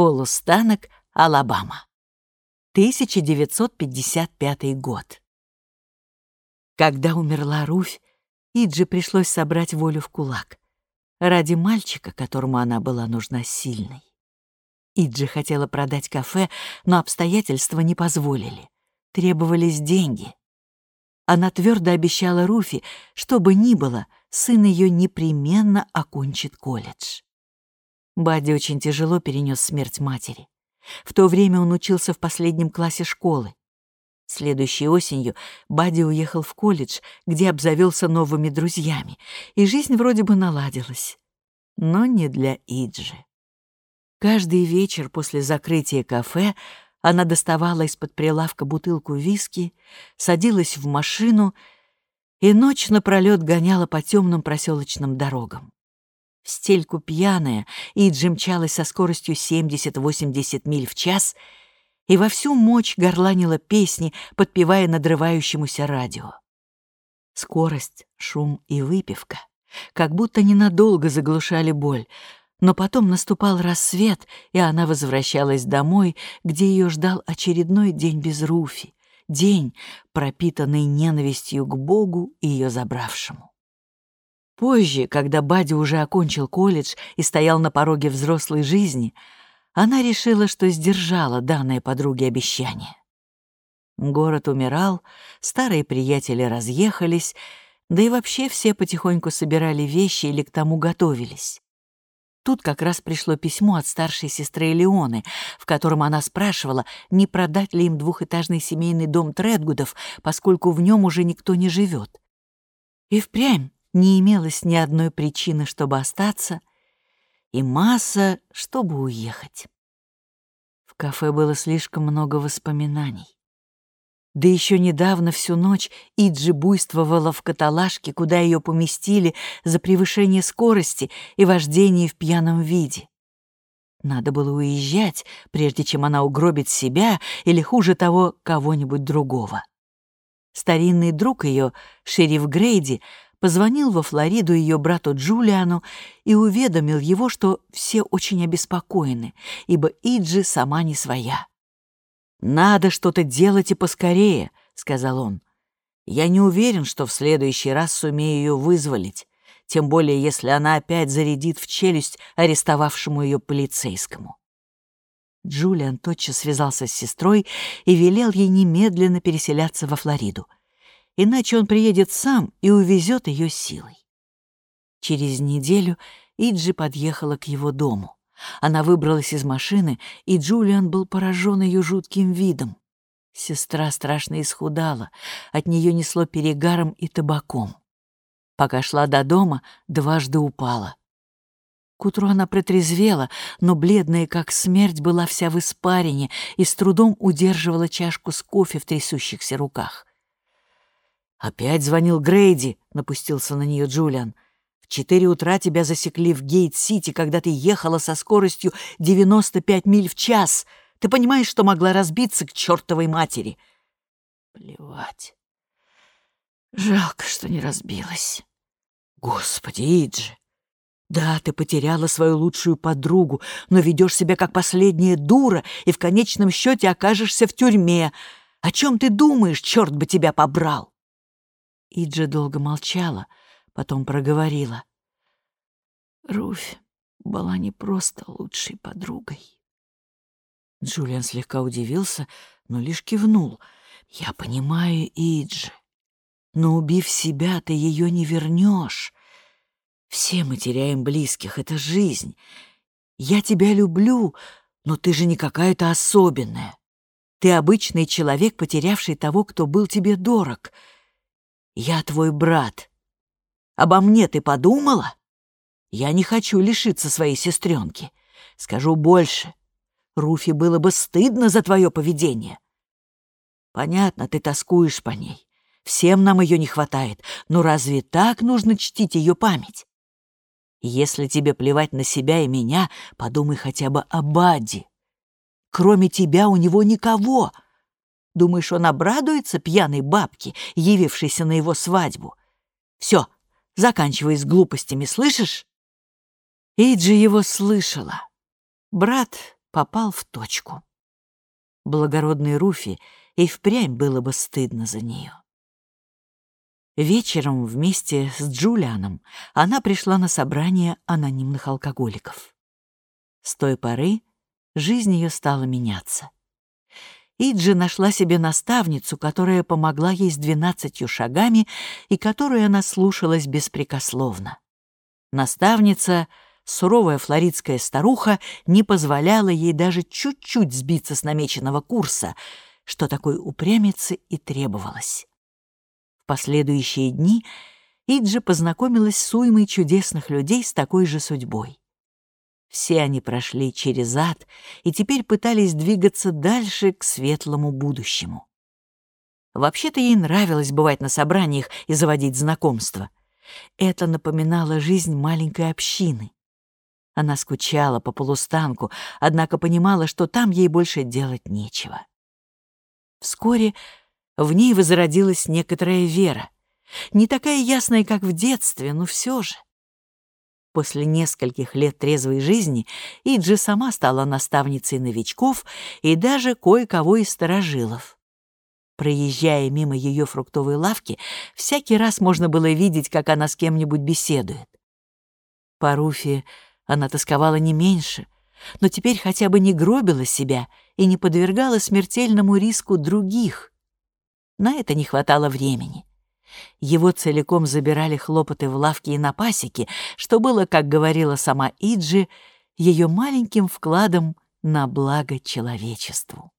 Полустанок, Алабама. 1955 год. Когда умерла Руфь, Иджи пришлось собрать волю в кулак. Ради мальчика, которому она была нужна сильной. Иджи хотела продать кафе, но обстоятельства не позволили. Требовались деньги. Она твердо обещала Руфи, что бы ни было, сын ее непременно окончит колледж. Бадди очень тяжело перенес смерть матери. В то время он учился в последнем классе школы. Следующей осенью Бадди уехал в колледж, где обзавелся новыми друзьями, и жизнь вроде бы наладилась. Но не для Иджи. Каждый вечер после закрытия кафе она доставала из-под прилавка бутылку виски, садилась в машину и ночь напролёт гоняла по темным проселочным дорогам. В стельку пьяная, Иджи мчалась со скоростью 70-80 миль в час — и во всю мощь горланила песни, подпевая надрывающемуся радио. Скорость, шум и выпивка как будто ненадолго заглушали боль, но потом наступал рассвет, и она возвращалась домой, где ее ждал очередной день без Руфи, день, пропитанный ненавистью к Богу и ее забравшему. Позже, когда Бади уже окончил колледж и стоял на пороге взрослой жизни, она решила, что сдержала данное подруге обещание. Город умирал, старые приятели разъехались, да и вообще все потихоньку собирали вещи или к тому готовились. Тут как раз пришло письмо от старшей сестры Леоны, в котором она спрашивала, не продать ли им двухэтажный семейный дом Тредгудов, поскольку в нем уже никто не живет. И впрямь не имелось ни одной причины, чтобы остаться, и масса, чтобы уехать. В кафе было слишком много воспоминаний. Да еще недавно всю ночь Иджи буйствовала в каталажке, куда ее поместили за превышение скорости и вождение в пьяном виде. Надо было уезжать, прежде чем она угробит себя или, хуже того, кого-нибудь другого. Старинный друг ее, шериф Грейди, позвонил во Флориду ее брату Джулиану и уведомил его, что все очень обеспокоены, ибо Иджи сама не своя. «Надо что-то делать и поскорее», — сказал он. «Я не уверен, что в следующий раз сумею ее вызволить, тем более если она опять зарядит в челюсть арестовавшему ее полицейскому». Джулиан тотчас связался с сестрой и велел ей немедленно переселяться во Флориду — иначе он приедет сам и увезет ее силой. Через неделю Иджи подъехала к его дому. Она выбралась из машины, и Джулиан был поражен ее жутким видом. Сестра страшно исхудала, от нее несло перегаром и табаком. Пока шла до дома, дважды упала. К утру она протрезвела, но бледная, как смерть, была вся в испарине и с трудом удерживала чашку с кофе в трясущихся руках. «Опять звонил Грейди», — напустился на нее Джулиан. «В четыре утра тебя засекли в Гейт-Сити, когда ты ехала со скоростью 95 миль в час. Ты понимаешь, что могла разбиться к чертовой матери?» «Плевать. Жалко, что не разбилась. Господи, Иджи, да, ты потеряла свою лучшую подругу, но ведешь себя как последняя дура и в конечном счете окажешься в тюрьме. О чем ты думаешь, черт бы тебя побрал? Иджа долго молчала, потом проговорила. Руфь была не просто лучшей подругой. Джулиан слегка удивился, но лишь кивнул. «Я понимаю, Иджи, но убив себя, ты ее не вернешь. Все мы теряем близких, это жизнь. Я тебя люблю, но ты же не какая-то особенная. Ты обычный человек, потерявший того, кто был тебе дорог. Я твой брат. Обо мне ты подумала? Я не хочу лишиться своей сестренки. Скажу больше. Руфи было бы стыдно за твое поведение. Понятно, ты тоскуешь по ней. Всем нам ее не хватает, но разве так нужно чтить ее память? Если тебе плевать на себя и меня, подумай хотя бы о Бадди. Кроме тебя у него никого — Думаешь, он обрадуется пьяной бабке, явившейся на его свадьбу? Все, заканчивай с глупостями, слышишь? Иджи его слышала. Брат попал в точку. Благородной Руфи и впрямь было бы стыдно за нее. Вечером вместе с Джулианом она пришла на собрание анонимных алкоголиков. С той поры жизнь ее стала меняться. Иджи нашла себе наставницу, которая помогла ей с двенадцатью шагами и которую она слушалась беспрекословно. Наставница, суровая флоридская старуха, не позволяла ей даже чуть-чуть сбиться с намеченного курса, что такой упрямице и требовалось. В последующие дни Иджи познакомилась с уймой чудесных людей с такой же судьбой. Все они прошли через ад и теперь пытались двигаться дальше к светлому будущему. Вообще-то ей нравилось бывать на собраниях и заводить знакомства. Это напоминало жизнь маленькой общины. Она скучала по полустанку, однако понимала, что там ей больше делать нечего. Вскоре в ней возродилась некоторая вера. Не такая ясная, как в детстве, но все же. После нескольких лет трезвой жизни Иджи сама стала наставницей новичков и даже кое-кого из старожилов. Проезжая мимо ее фруктовой лавки, всякий раз можно было видеть, как она с кем-нибудь беседует. По Руфи она тосковала не меньше, но теперь хотя бы не гробила себя и не подвергала смертельному риску других. На это не хватало времени. Его целиком забирали хлопоты в лавке и на пасеке, что было, как говорила сама Иджи, ее маленьким вкладом на благо человечеству.